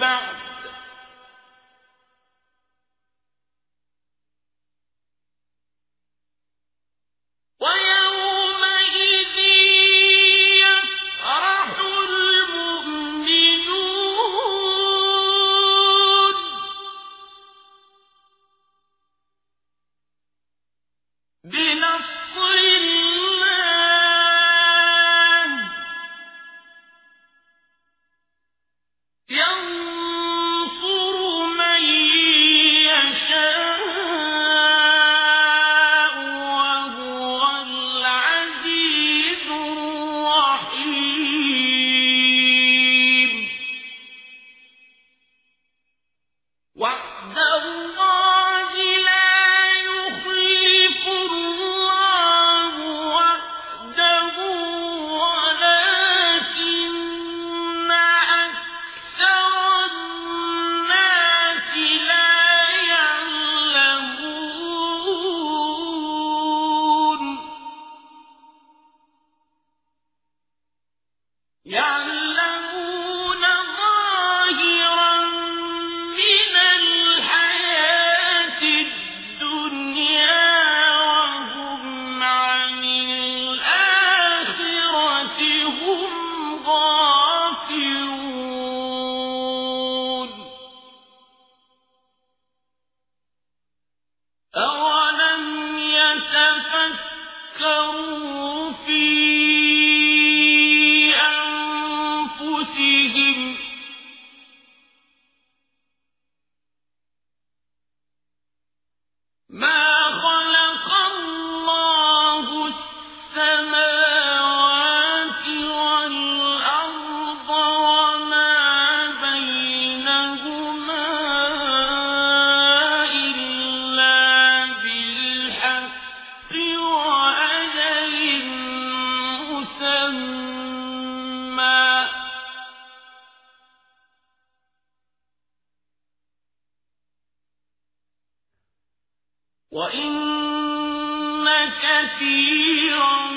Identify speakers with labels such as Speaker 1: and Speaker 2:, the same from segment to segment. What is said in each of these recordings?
Speaker 1: بعد يعلمون كَثِيرًا.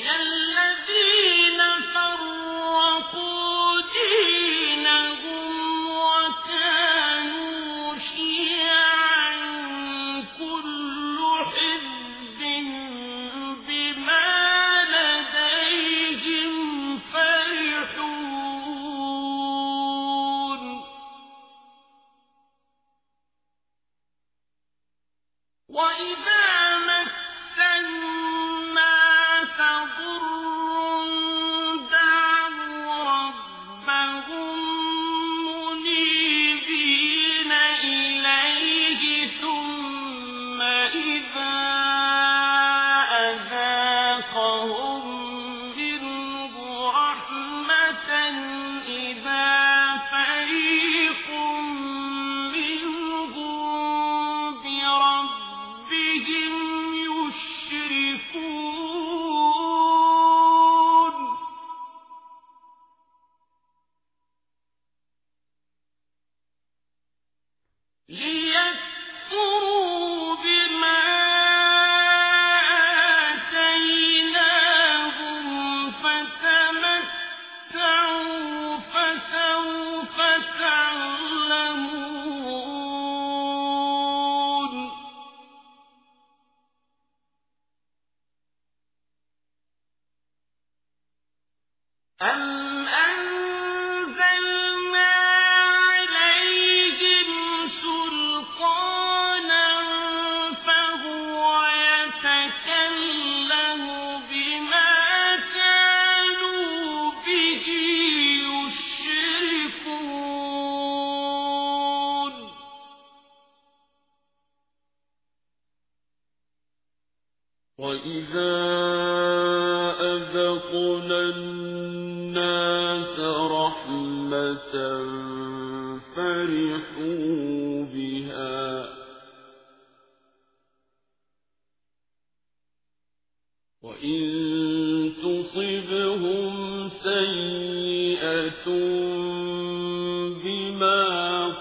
Speaker 1: من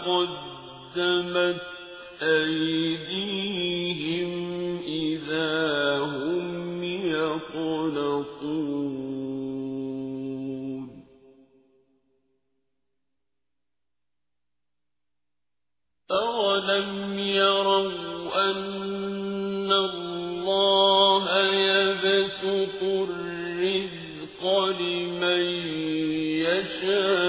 Speaker 1: قدمت أيديهم إذا هم يقلقون. أولم يروا أن الله يبسط الرزق لمن يشاء.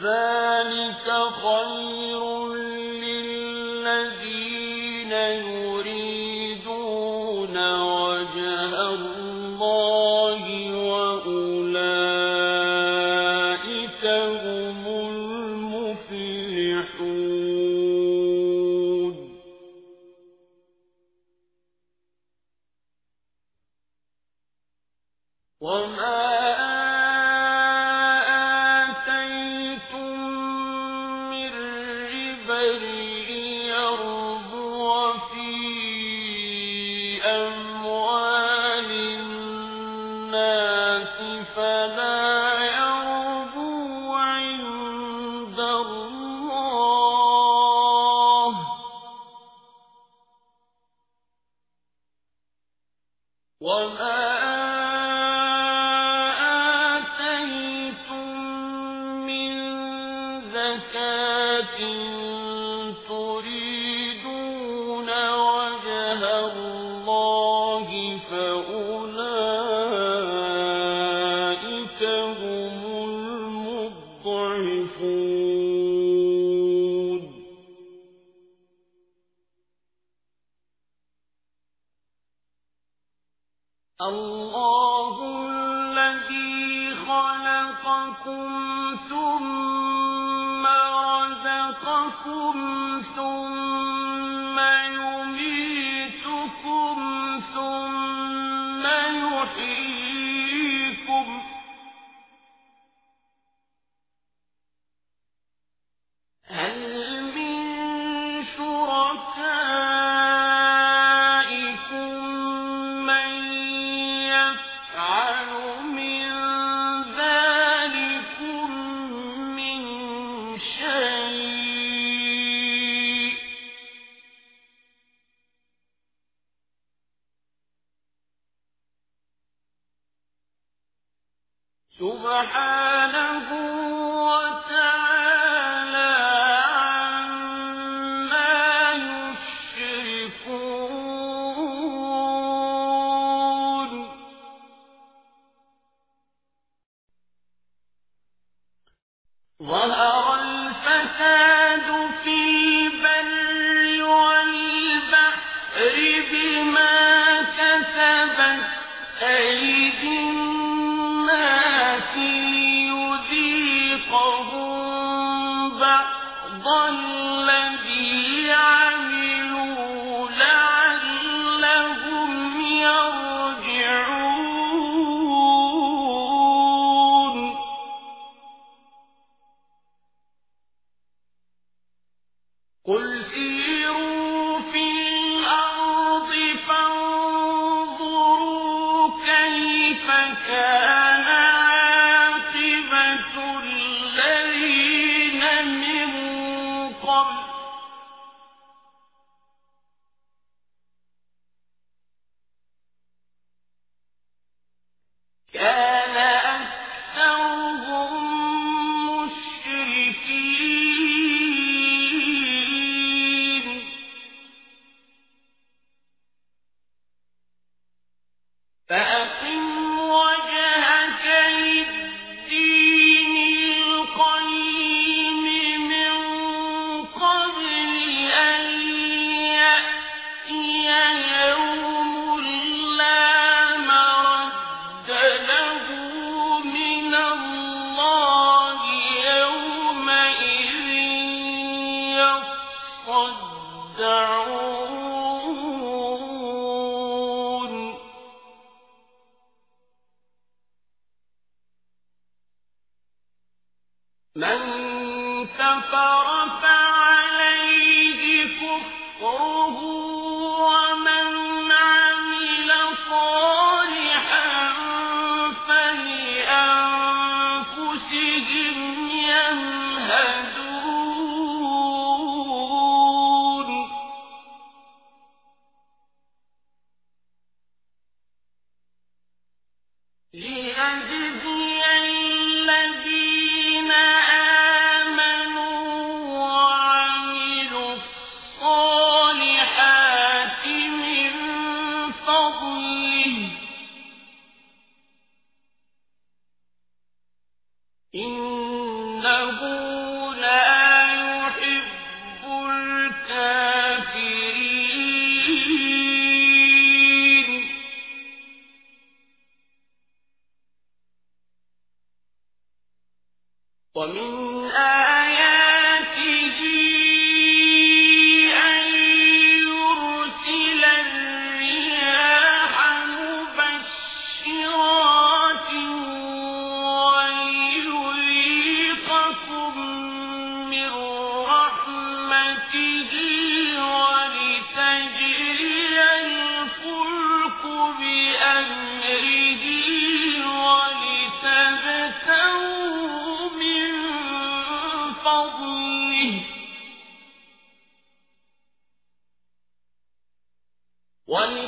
Speaker 1: ذلك خير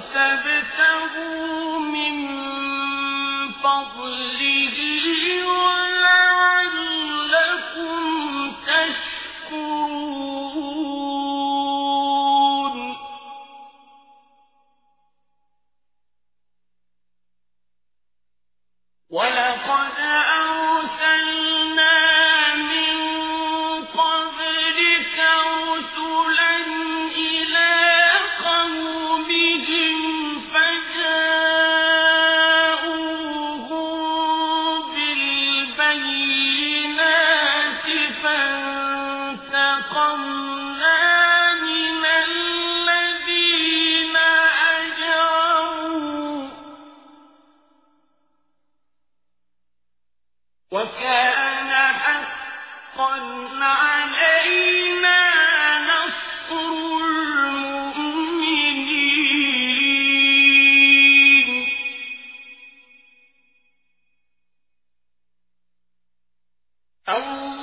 Speaker 1: ولتبتغوا Allah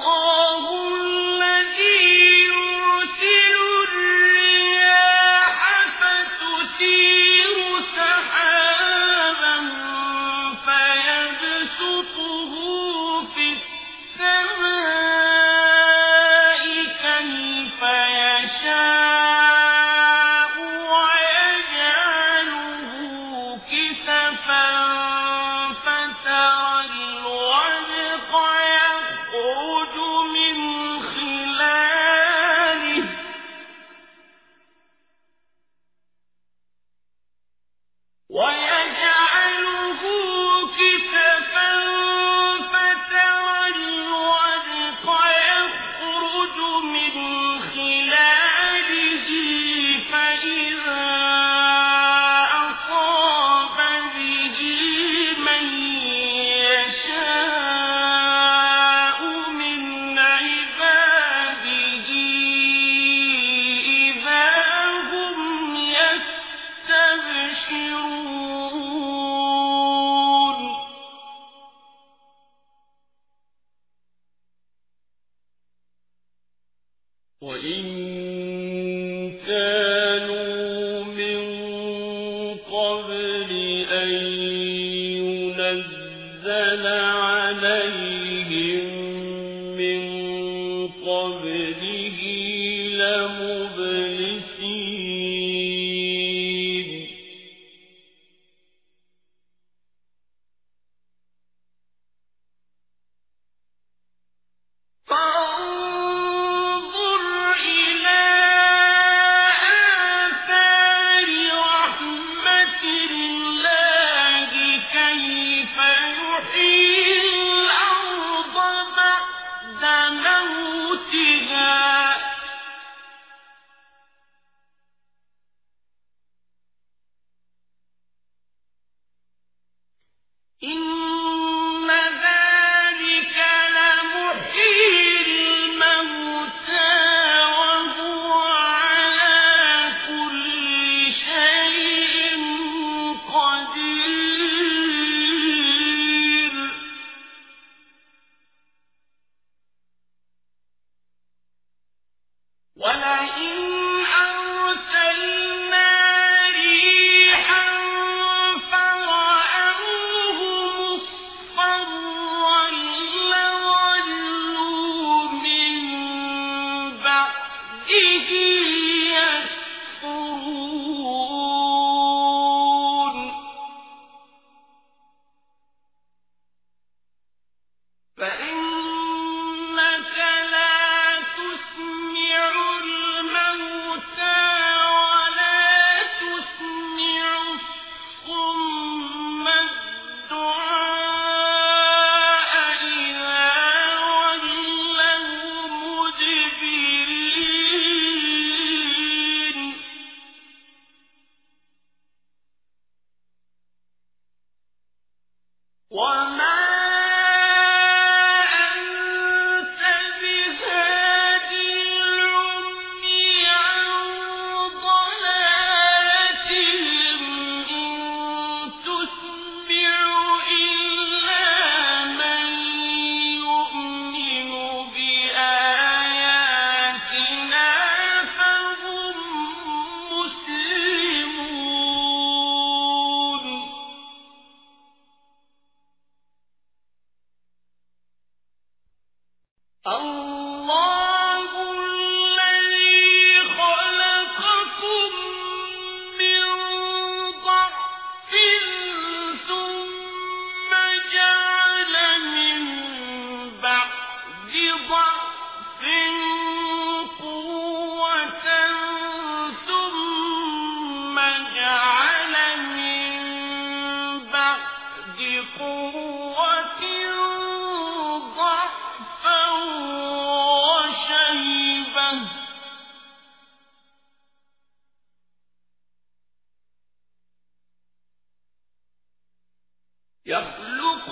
Speaker 1: look